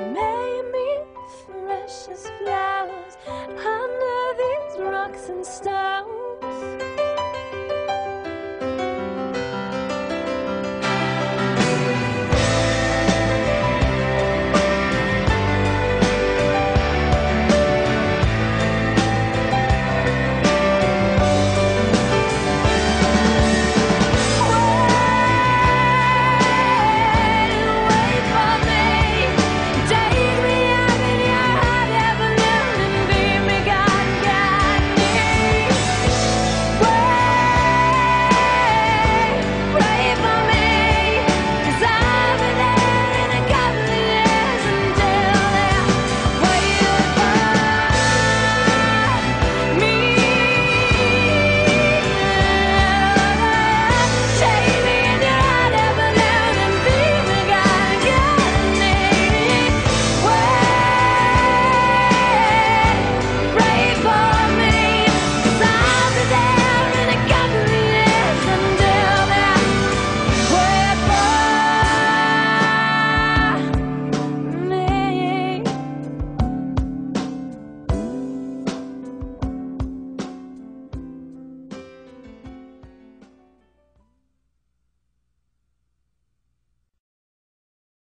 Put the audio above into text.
made me fresh as flowers under these rocks and stars.